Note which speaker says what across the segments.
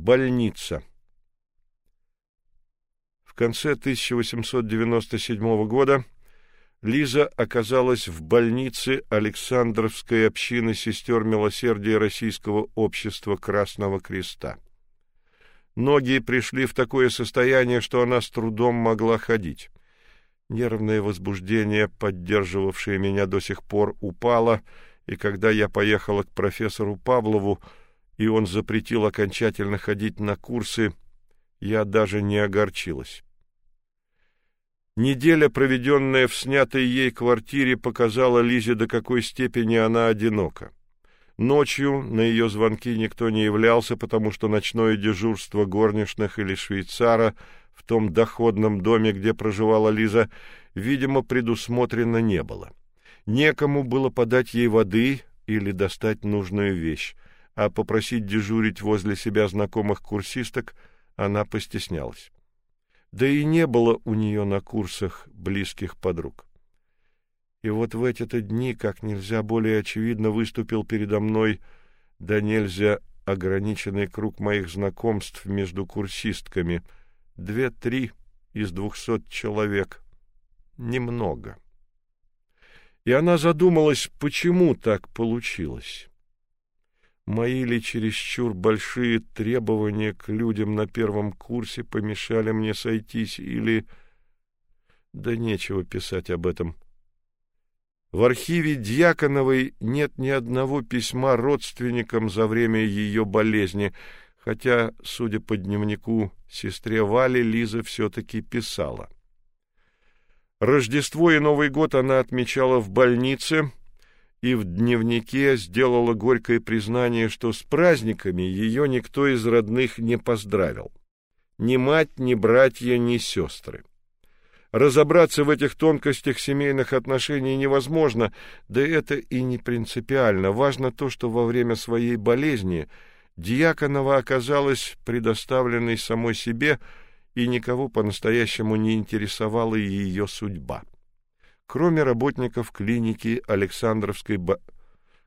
Speaker 1: Больница. В конце 1897 года Лиза оказалась в больнице Александровской общины сестер милосердия Российского общества Красного Креста. Ноги пришли в такое состояние, что она с трудом могла ходить. Нервное возбуждение, поддерживавшее меня до сих пор, упало, и когда я поехала к профессору Павлову, и он запретил окончательно ходить на курсы, я даже не огорчилась. Неделя, проведенная в снятой ей квартире, показала Лизе, до какой степени она одинока. Ночью на ее звонки никто не являлся, потому что ночное дежурство горничных или швейцара в том доходном доме, где проживала Лиза, видимо, предусмотрено не было. Некому было подать ей воды или достать нужную вещь, а попросить дежурить возле себя знакомых курсисток она постеснялась. Да и не было у нее на курсах близких подруг. И вот в эти-то дни, как нельзя более очевидно, выступил передо мной да нельзя ограниченный круг моих знакомств между курсистками. Две-три из двухсот человек. Немного. И она задумалась, почему так получилось. Мои ли чересчур большие требования к людям на первом курсе помешали мне сойтись, или... Да нечего писать об этом. — в архиве Дьяконовой нет ни одного письма родственникам за время ее болезни, хотя, судя по дневнику сестре Вале, Лиза все-таки писала. Рождество и Новый год она отмечала в больнице и в дневнике сделала горькое признание, что с праздниками ее никто из родных не поздравил. Ни мать, ни братья, ни сестры. Разобраться в этих тонкостях семейных отношений невозможно, да это и не принципиально. Важно то, что во время своей болезни Дьяконова оказалась предоставленной самой себе, и никого по-настоящему не интересовала ее судьба. Кроме работников клиники Александровской бо...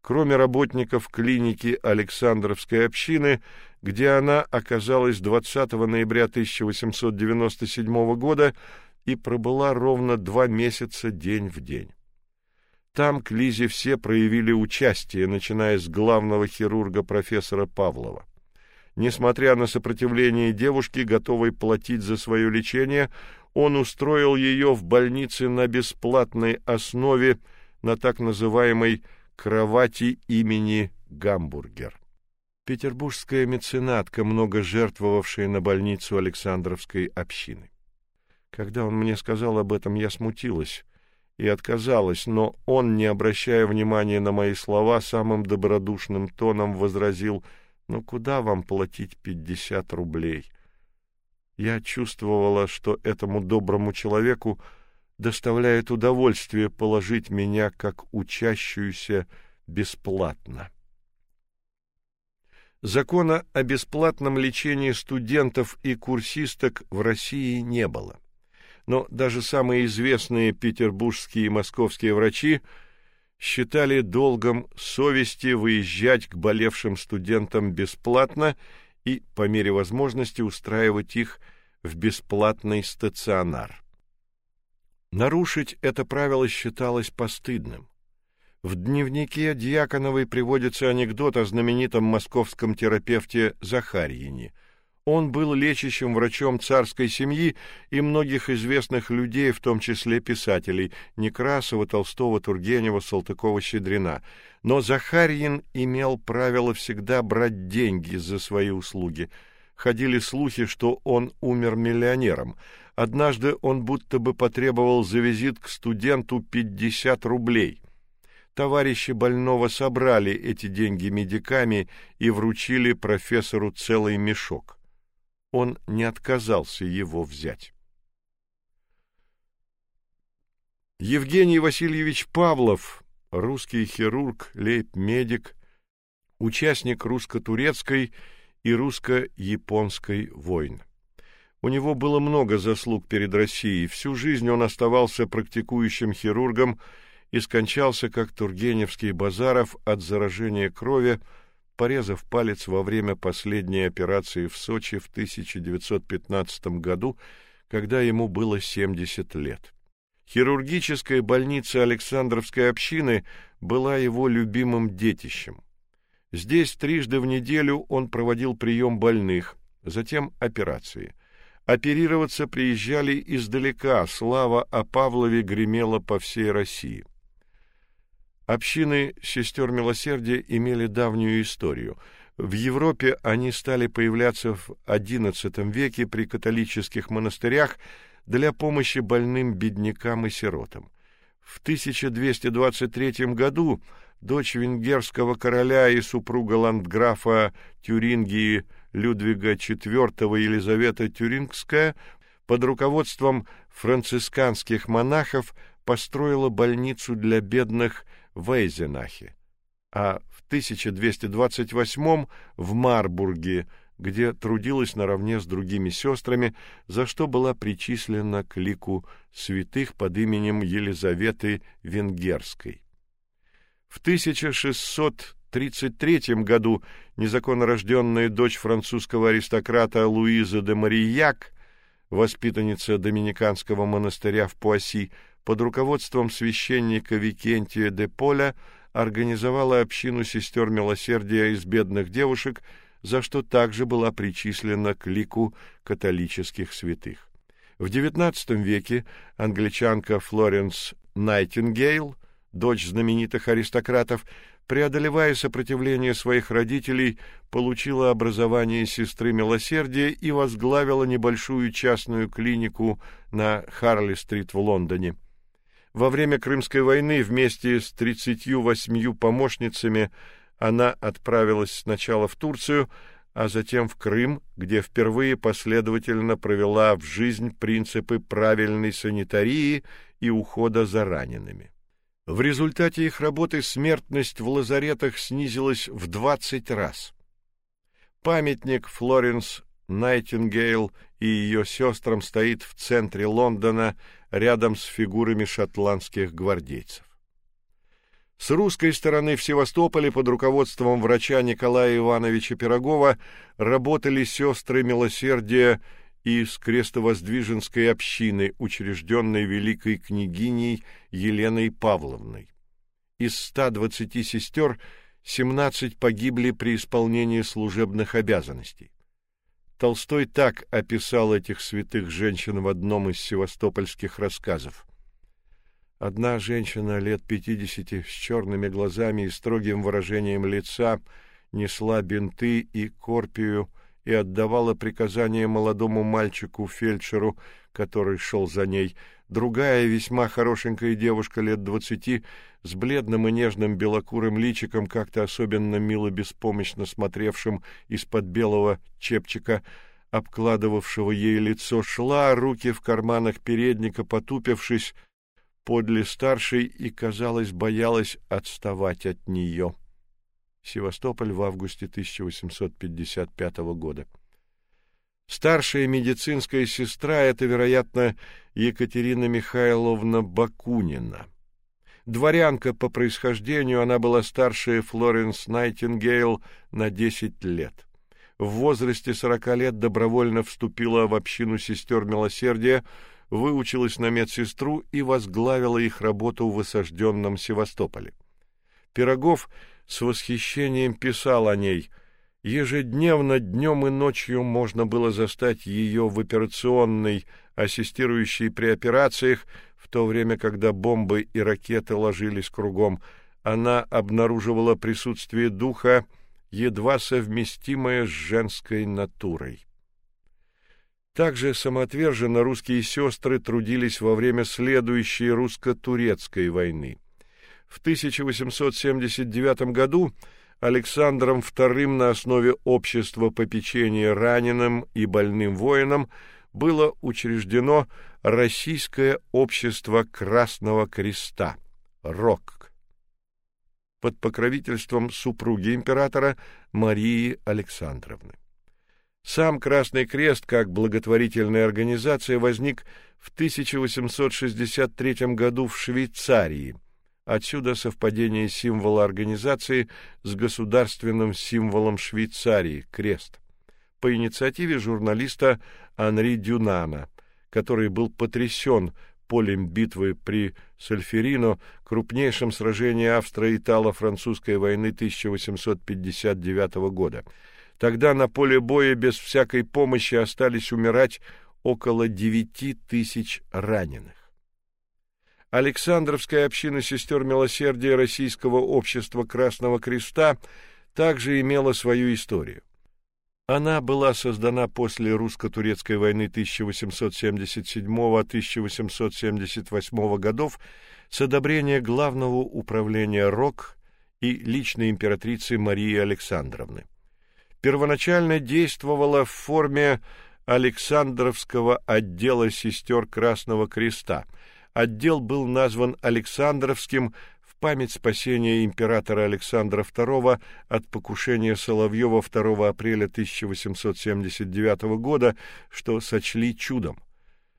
Speaker 1: кроме работников клиники Александровской общины, где она оказалась 20 ноября 1897 года, и пробыла ровно два месяца день в день. Там к Лизе все проявили участие, начиная с главного хирурга профессора Павлова. Несмотря на сопротивление девушки, готовой платить за свое лечение, он устроил ее в больнице на бесплатной основе на так называемой кровати имени Гамбургер. Петербургская меценатка, много жертвовавшая на больницу Александровской общины. Когда он мне сказал об этом, я смутилась и отказалась, но он, не обращая внимания на мои слова, самым добродушным тоном возразил: "Ну куда вам платить пятьдесят рублей?" Я чувствовала, что этому доброму человеку доставляет удовольствие положить меня как учащуюся бесплатно. Закона о бесплатном лечении студентов и курсисток в России не было но даже самые известные петербургские и московские врачи считали долгом совести выезжать к болевшим студентам бесплатно и по мере возможности устраивать их в бесплатный стационар. Нарушить это правило считалось постыдным. В дневнике Дьяконовой приводится анекдот о знаменитом московском терапевте Захарьине – он был лечащим врачом царской семьи и многих известных людей, в том числе писателей Некрасова, Толстого, Тургенева, Салтыкова-Щедрина. Но Захарьин имел правило всегда брать деньги за свои услуги. Ходили слухи, что он умер миллионером. Однажды он будто бы потребовал за визит к студенту 50 рублей. Товарищи больного собрали эти деньги медиками и вручили профессору целый мешок он не отказался его взять. Евгений Васильевич Павлов, русский хирург, лейб-медик, участник русско-турецкой и русско-японской войн. У него было много заслуг перед Россией. Всю жизнь он оставался практикующим хирургом и скончался как Тургеневский Базаров от заражения крови порезав палец во время последней операции в Сочи в 1915 году, когда ему было 70 лет. Хирургическая больница Александровской общины была его любимым детищем. Здесь трижды в неделю он проводил прием больных, затем операции. Оперироваться приезжали издалека, слава о Павлове гремела по всей России. Общины сестер милосердия имели давнюю историю. В Европе они стали появляться в XI веке при католических монастырях для помощи больным беднякам и сиротам. В 1223 году дочь венгерского короля и супруга ландграфа Тюрингии Людвига IV Елизавета Тюрингская под руководством францисканских монахов построила больницу для бедных в Эйзенахе, а в 1228 в Марбурге, где трудилась наравне с другими сестрами, за что была причислена к лику святых под именем Елизаветы Венгерской. В 1633 году незаконно рожденная дочь французского аристократа Луиза де Марияк, воспитанница доминиканского монастыря в Пуасси, под руководством священника Викентия де Поля организовала общину сестер милосердия из бедных девушек, за что также была причислена к лику католических святых. В XIX веке англичанка Флоренс Найтингейл, дочь знаменитых аристократов, преодолевая сопротивление своих родителей, получила образование сестры милосердия и возглавила небольшую частную клинику на Харли-стрит в Лондоне. Во время Крымской войны вместе с 38 помощницами она отправилась сначала в Турцию, а затем в Крым, где впервые последовательно провела в жизнь принципы правильной санитарии и ухода за ранеными. В результате их работы смертность в лазаретах снизилась в 20 раз. Памятник Флоренс Найтингейл и ее сестрам стоит в центре Лондона рядом с фигурами шотландских гвардейцев. С русской стороны в Севастополе под руководством врача Николая Ивановича Пирогова работали сестры милосердия из крестовоздвиженской общины, учрежденной великой княгиней Еленой Павловной. Из 120 сестер 17 погибли при исполнении служебных обязанностей. Толстой так описал этих святых женщин в одном из севастопольских рассказов. Одна женщина лет пятидесяти с черными глазами и строгим выражением лица несла бинты и корпию и отдавала приказания молодому мальчику фельдшеру, который шел за ней. Другая весьма хорошенькая девушка лет двадцати с бледным и нежным белокурым личиком, как-то особенно мило беспомощно смотревшим из-под белого чепчика, обкладывавшего ей лицо, шла, руки в карманах передника потупившись, подле старшей и, казалось, боялась отставать от нее. Севастополь в августе 1855 года. Старшая медицинская сестра это, вероятно, Екатерина Михайловна Бакунина. Дворянка по происхождению, она была старше Флоренс Найтингейл на 10 лет. В возрасте 40 лет добровольно вступила в общину сестер милосердия, выучилась на медсестру и возглавила их работу в осажденном Севастополе. Пирогов с восхищением писал о ней. Ежедневно днем и ночью можно было застать ее в операционной, ассистирующей при операциях, в то время, когда бомбы и ракеты ложились кругом. Она обнаруживала присутствие духа, едва совместимое с женской натурой. Также самоотверженно русские сестры трудились во время следующей русско-турецкой войны. В 1879 году Александром II на основе общества попечения раненым и больным воинам было учреждено Российское общество Красного Креста РОК под покровительством супруги императора Марии Александровны. Сам Красный Крест как благотворительная организация возник в 1863 году в Швейцарии – Отсюда совпадение символа организации с государственным символом Швейцарии крест. По инициативе журналиста Анри Дюнана, который был потрясен полем битвы при Сальферино, крупнейшем сражении австро-итало-французской войны 1859 года. Тогда на поле боя без всякой помощи остались умирать около девяти тысяч раненых. Александровская община сестер милосердия Российского общества Красного Креста также имела свою историю. Она была создана после русско-турецкой войны 1877-1878 годов с одобрения главного управления РОК и личной императрицы Марии Александровны. Первоначально действовала в форме Александровского отдела сестер Красного Креста – отдел был назван Александровским в память спасения императора Александра II от покушения Соловьева 2 апреля 1879 года, что сочли чудом.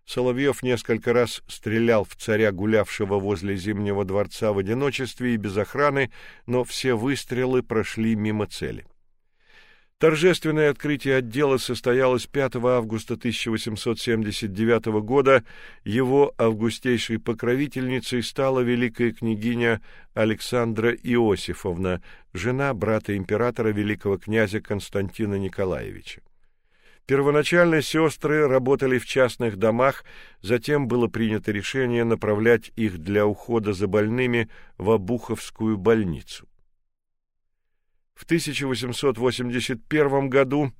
Speaker 1: Соловьев несколько раз стрелял в царя, гулявшего возле Зимнего дворца в одиночестве и без охраны, но все выстрелы прошли мимо цели. Торжественное открытие отдела состоялось 5 августа 1879 года. Его августейшей покровительницей стала великая княгиня Александра Иосифовна, жена брата императора великого князя Константина Николаевича. Первоначально сестры работали в частных домах, затем было принято решение направлять их для ухода за больными в Обуховскую больницу. В 1881 году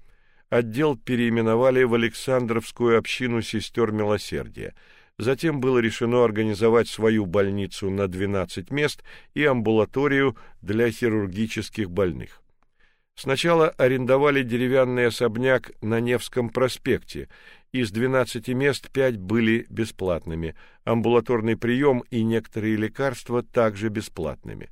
Speaker 1: отдел переименовали в Александровскую общину сестер милосердия. Затем было решено организовать свою больницу на 12 мест и амбулаторию для хирургических больных. Сначала арендовали деревянный особняк на Невском проспекте. Из 12 мест 5 были бесплатными, амбулаторный прием и некоторые лекарства также бесплатными.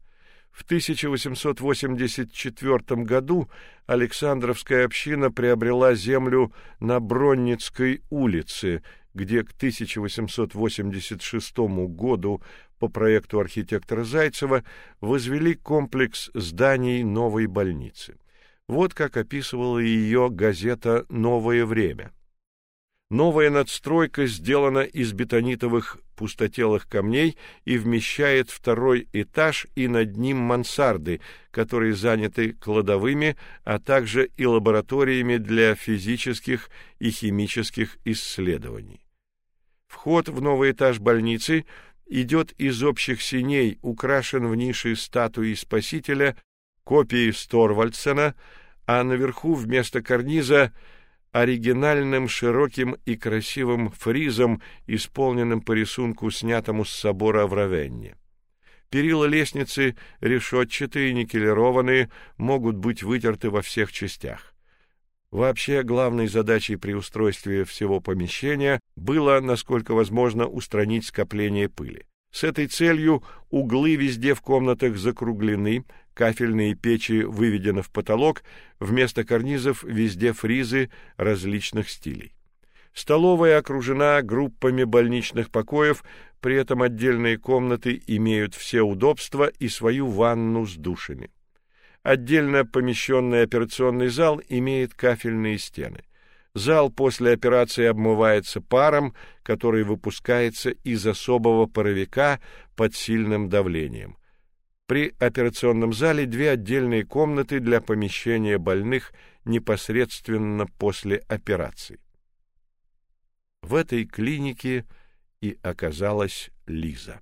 Speaker 1: В 1884 году Александровская община приобрела землю на Бронницкой улице, где к 1886 году по проекту архитектора Зайцева возвели комплекс зданий новой больницы. Вот как описывала ее газета Новое время. Новая надстройка сделана из бетонитовых пустотелых камней и вмещает второй этаж и над ним мансарды, которые заняты кладовыми, а также и лабораториями для физических и химических исследований. Вход в новый этаж больницы идет из общих синей, украшен в нише статуей Спасителя, копией Сторвальдсена, а наверху вместо карниза оригинальным широким и красивым фризом, исполненным по рисунку, снятому с собора в Равенне. Перила лестницы решетчатые, никелированные, могут быть вытерты во всех частях. Вообще, главной задачей при устройстве всего помещения было, насколько возможно, устранить скопление пыли. С этой целью углы везде в комнатах закруглены, кафельные печи выведены в потолок, вместо карнизов везде фризы различных стилей. Столовая окружена группами больничных покоев, при этом отдельные комнаты имеют все удобства и свою ванну с душами. Отдельно помещенный операционный зал имеет кафельные стены. Зал после операции обмывается паром, который выпускается из особого паровика под сильным давлением. При операционном зале две отдельные комнаты для помещения больных непосредственно после операции. В этой клинике и оказалась Лиза.